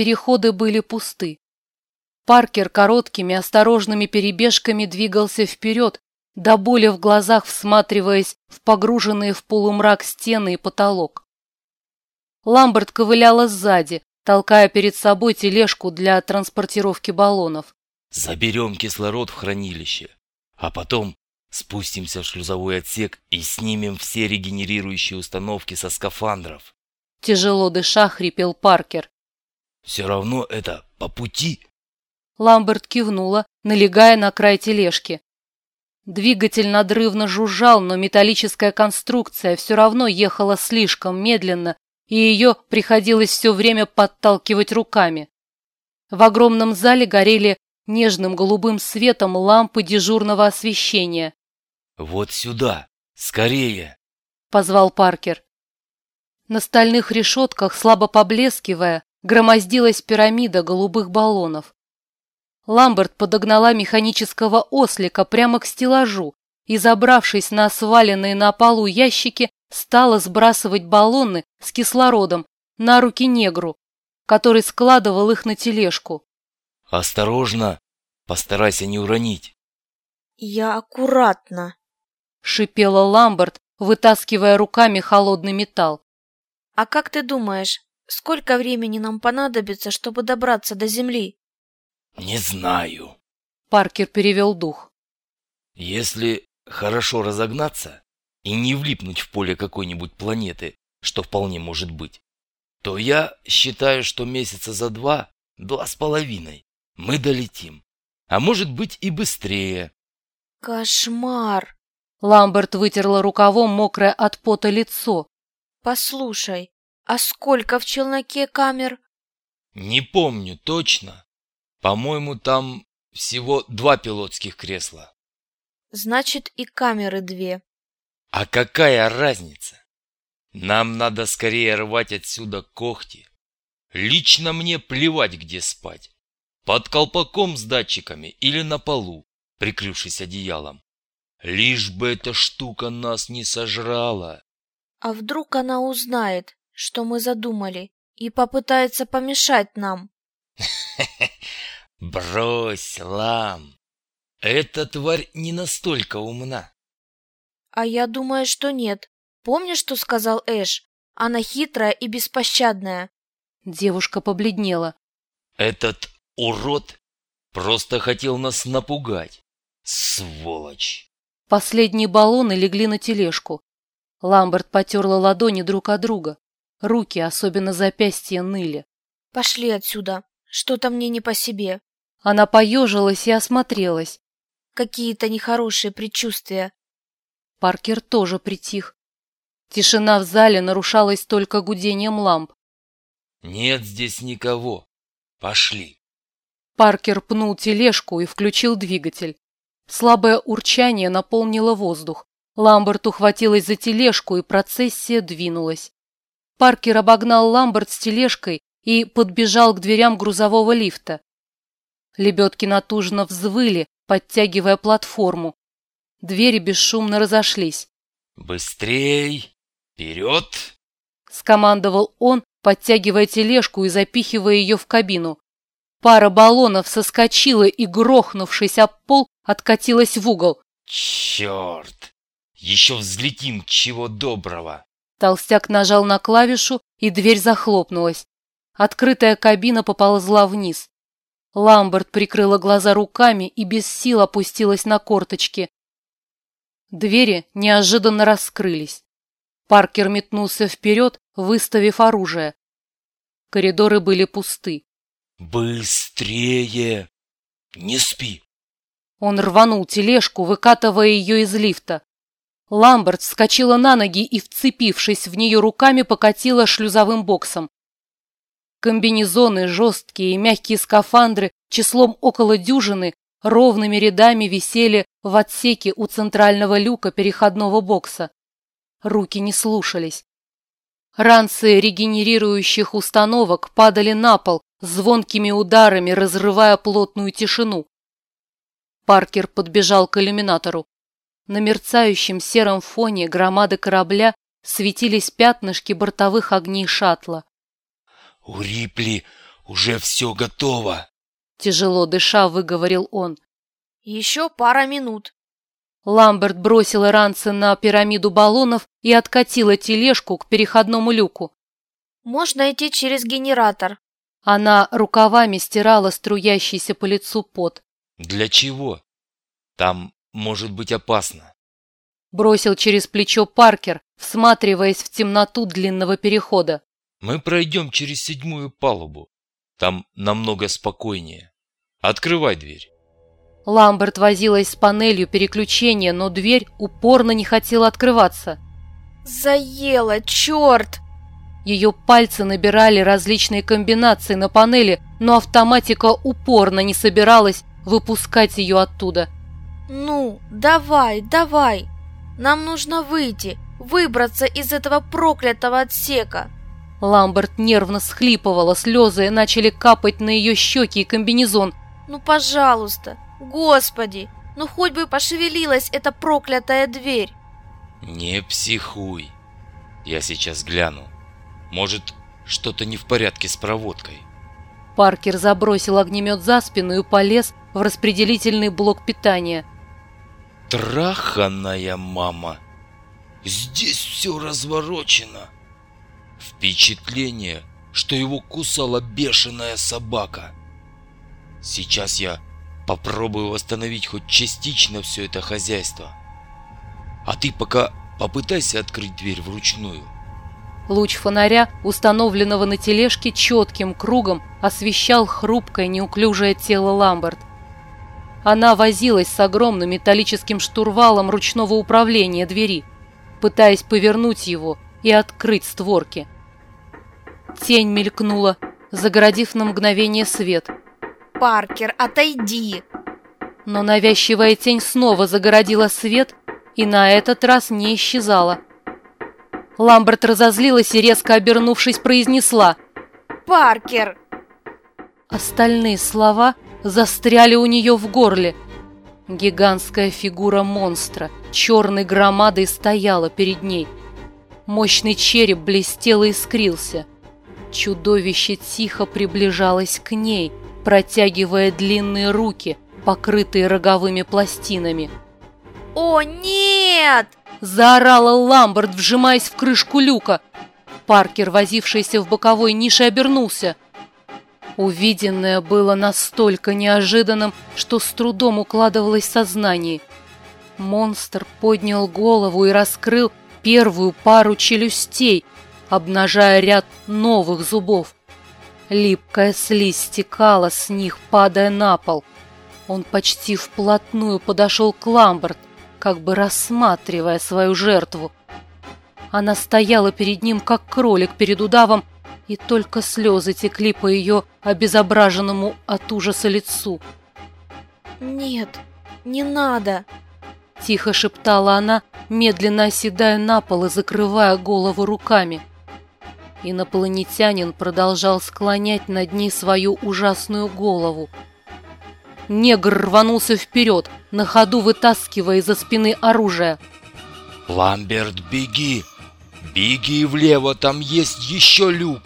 Переходы были пусты. Паркер короткими осторожными перебежками двигался вперед, до боли в глазах всматриваясь в погруженные в полумрак стены и потолок. Ламберт ковыляла сзади, толкая перед собой тележку для транспортировки баллонов. Заберем кислород в хранилище, а потом спустимся в шлюзовой отсек и снимем все регенерирующие установки со скафандров. Тяжело дыша, хрипел Паркер. Все равно это по пути. Ламберт кивнула, налегая на край тележки. Двигатель надрывно жужжал, но металлическая конструкция все равно ехала слишком медленно, и ее приходилось все время подталкивать руками. В огромном зале горели нежным голубым светом лампы дежурного освещения. «Вот сюда! Скорее!» — позвал Паркер. На стальных решетках, слабо поблескивая, громоздилась пирамида голубых баллонов. Ламберт подогнала механического ослика прямо к стеллажу и, забравшись на сваленные на полу ящики, стала сбрасывать баллоны с кислородом на руки негру, который складывал их на тележку. «Осторожно! Постарайся не уронить!» «Я аккуратно!» — шипела Ламберт, вытаскивая руками холодный металл. «А как ты думаешь, сколько времени нам понадобится, чтобы добраться до Земли?» «Не знаю». Паркер перевел дух. «Если хорошо разогнаться и не влипнуть в поле какой-нибудь планеты, что вполне может быть, то я считаю, что месяца за два, два с половиной, мы долетим. А может быть и быстрее». «Кошмар!» Ламберт вытерла рукавом мокрое от пота лицо. «Послушай, а сколько в челноке камер?» «Не помню точно, по-моему, там всего два пилотских кресла. Значит, и камеры две. А какая разница? Нам надо скорее рвать отсюда когти. Лично мне плевать, где спать. Под колпаком с датчиками или на полу, прикрывшись одеялом. Лишь бы эта штука нас не сожрала. А вдруг она узнает, что мы задумали, и попытается помешать нам? Брось, Лам. Эта тварь не настолько умна. А я думаю, что нет. Помнишь, что сказал Эш? Она хитрая и беспощадная. Девушка побледнела. Этот урод просто хотел нас напугать. Сволочь. Последние баллоны легли на тележку. Ламберт потерла ладони друг от друга. Руки, особенно запястья, ныли. Пошли отсюда. Что-то мне не по себе. Она поежилась и осмотрелась. Какие-то нехорошие предчувствия. Паркер тоже притих. Тишина в зале нарушалась только гудением ламп. «Нет здесь никого. Пошли». Паркер пнул тележку и включил двигатель. Слабое урчание наполнило воздух. Ламберт ухватилась за тележку, и процессия двинулась. Паркер обогнал Ламберт с тележкой и подбежал к дверям грузового лифта. Лебедки натужно взвыли, подтягивая платформу. Двери бесшумно разошлись. «Быстрей! Вперед!» — скомандовал он, подтягивая тележку и запихивая ее в кабину. Пара баллонов соскочила и, грохнувшись об пол, откатилась в угол. «Черт! Еще взлетим, чего доброго!» Толстяк нажал на клавишу, и дверь захлопнулась. Открытая кабина поползла вниз. Ламберт прикрыла глаза руками и без сил опустилась на корточки. Двери неожиданно раскрылись. Паркер метнулся вперед, выставив оружие. Коридоры были пусты. «Быстрее! Не спи!» Он рванул тележку, выкатывая ее из лифта. Ламберт вскочила на ноги и, вцепившись в нее руками, покатила шлюзовым боксом. Комбинезоны, жесткие и мягкие скафандры числом около дюжины ровными рядами висели в отсеке у центрального люка переходного бокса. Руки не слушались. Ранцы регенерирующих установок падали на пол звонкими ударами, разрывая плотную тишину. Паркер подбежал к иллюминатору. На мерцающем сером фоне громады корабля светились пятнышки бортовых огней шаттла. У Рипли Уже все готово. Тяжело дыша, выговорил он. Еще пара минут. Ламберт бросил ранцы на пирамиду баллонов и откатила тележку к переходному люку. Можно идти через генератор. Она рукавами стирала струящийся по лицу пот. Для чего? Там может быть опасно. Бросил через плечо Паркер, всматриваясь в темноту длинного перехода. Мы пройдем через седьмую палубу. Там намного спокойнее. Открывай дверь. Ламберт возилась с панелью переключения, но дверь упорно не хотела открываться. Заела, черт! Ее пальцы набирали различные комбинации на панели, но автоматика упорно не собиралась выпускать ее оттуда. Ну, давай, давай. Нам нужно выйти, выбраться из этого проклятого отсека. Ламберт нервно схлипывала, слезы начали капать на ее щеки и комбинезон. Ну, пожалуйста, господи, ну хоть бы пошевелилась эта проклятая дверь. Не психуй. Я сейчас гляну. Может, что-то не в порядке с проводкой. Паркер забросил огнемет за спину и полез в распределительный блок питания. Траханная мама. Здесь все разворочено. Впечатление, что его кусала бешеная собака. Сейчас я попробую восстановить хоть частично все это хозяйство. А ты пока попытайся открыть дверь вручную. Луч фонаря, установленного на тележке четким кругом, освещал хрупкое неуклюжее тело Ламберт. Она возилась с огромным металлическим штурвалом ручного управления двери, пытаясь повернуть его и открыть створки. Тень мелькнула, загородив на мгновение свет. Паркер, отойди! Но навязчивая тень снова загородила свет и на этот раз не исчезала. Ламберт разозлилась и, резко обернувшись, произнесла Паркер! Остальные слова застряли у нее в горле. Гигантская фигура монстра черной громадой стояла перед ней. Мощный череп блестел и искрился. Чудовище тихо приближалось к ней, протягивая длинные руки, покрытые роговыми пластинами. «О, нет!» – заорала Ламберт, вжимаясь в крышку люка. Паркер, возившийся в боковой нише, обернулся. Увиденное было настолько неожиданным, что с трудом укладывалось в сознании. Монстр поднял голову и раскрыл первую пару челюстей, обнажая ряд новых зубов. Липкая слизь стекала с них, падая на пол. Он почти вплотную подошел к Ламберт, как бы рассматривая свою жертву. Она стояла перед ним, как кролик перед удавом, и только слезы текли по ее обезображенному от ужаса лицу. «Нет, не надо!» Тихо шептала она, медленно оседая на пол и закрывая голову руками. Инопланетянин продолжал склонять над ней свою ужасную голову. Негр рванулся вперед, на ходу вытаскивая из-за спины оружие. «Ламберт, беги! Беги влево, там есть еще люк!»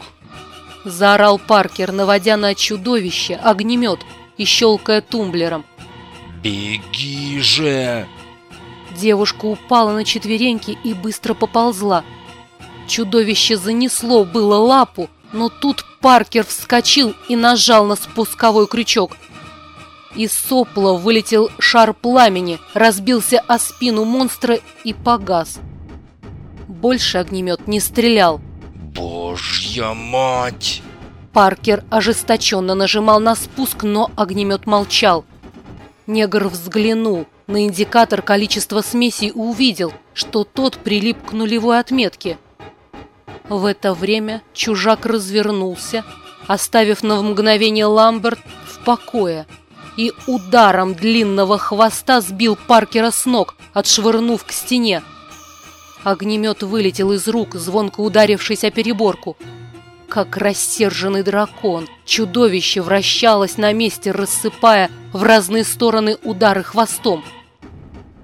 Заорал Паркер, наводя на чудовище огнемет и щелкая тумблером. «Беги же!» Девушка упала на четвереньки и быстро поползла. Чудовище занесло было лапу, но тут Паркер вскочил и нажал на спусковой крючок. Из сопла вылетел шар пламени, разбился о спину монстра и погас. Больше огнемет не стрелял. «Божья мать!» Паркер ожесточенно нажимал на спуск, но огнемет молчал. Негр взглянул на индикатор количества смесей и увидел, что тот прилип к нулевой отметке. В это время чужак развернулся, оставив на мгновение Ламберт в покое, и ударом длинного хвоста сбил Паркера с ног, отшвырнув к стене. Огнемет вылетел из рук, звонко ударившись о переборку. Как рассерженный дракон, чудовище вращалось на месте, рассыпая в разные стороны удары хвостом.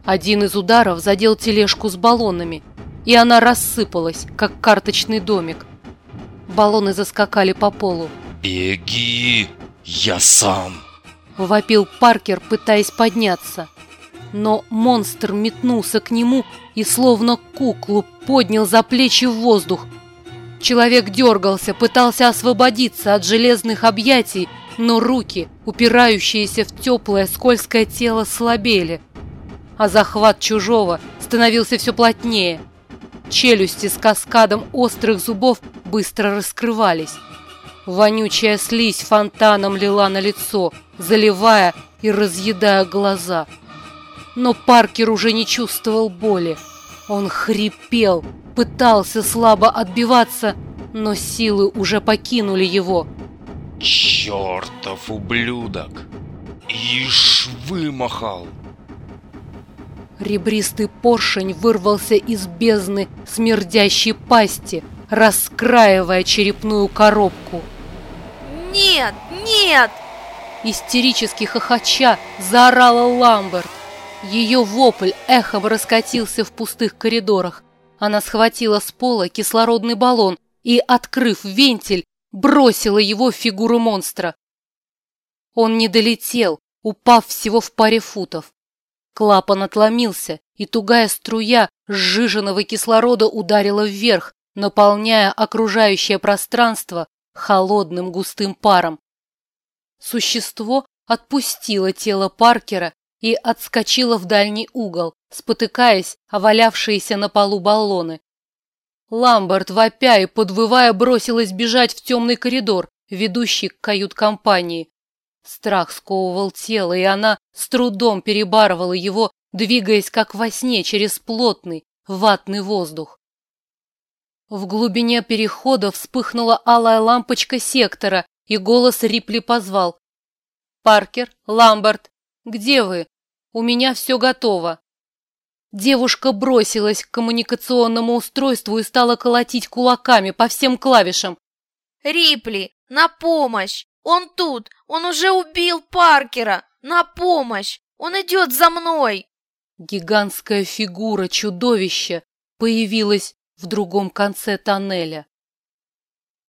Один из ударов задел тележку с баллонами, и она рассыпалась, как карточный домик. Баллоны заскакали по полу. «Беги! Я сам!» — вопил Паркер, пытаясь подняться. Но монстр метнулся к нему и словно куклу поднял за плечи в воздух. Человек дергался, пытался освободиться от железных объятий, но руки, упирающиеся в теплое скользкое тело, слабели. А захват чужого становился все плотнее. Челюсти с каскадом острых зубов быстро раскрывались. Вонючая слизь фонтаном лила на лицо, заливая и разъедая глаза. Но Паркер уже не чувствовал боли. Он хрипел, пытался слабо отбиваться, но силы уже покинули его. «Чертов ублюдок! Ишь, вымахал!» Ребристый поршень вырвался из бездны смердящей пасти, раскраивая черепную коробку. «Нет! Нет!» Истерически хохоча заорала Ламберт. Ее вопль эхом раскатился в пустых коридорах. Она схватила с пола кислородный баллон и, открыв вентиль, бросила его в фигуру монстра. Он не долетел, упав всего в паре футов. Клапан отломился, и тугая струя сжиженного кислорода ударила вверх, наполняя окружающее пространство холодным густым паром. Существо отпустило тело Паркера и отскочило в дальний угол, спотыкаясь о валявшиеся на полу баллоны. Ламберт, вопя и подвывая, бросилась бежать в темный коридор, ведущий к кают-компании. Страх сковывал тело, и она с трудом перебарывала его, двигаясь как во сне через плотный, ватный воздух. В глубине перехода вспыхнула алая лампочка сектора, и голос Рипли позвал. «Паркер, Ламберт, где вы? У меня все готово». Девушка бросилась к коммуникационному устройству и стала колотить кулаками по всем клавишам. «Рипли, на помощь! Он тут! Он уже убил Паркера! На помощь! Он идет за мной!» Гигантская фигура чудовища появилась в другом конце тоннеля.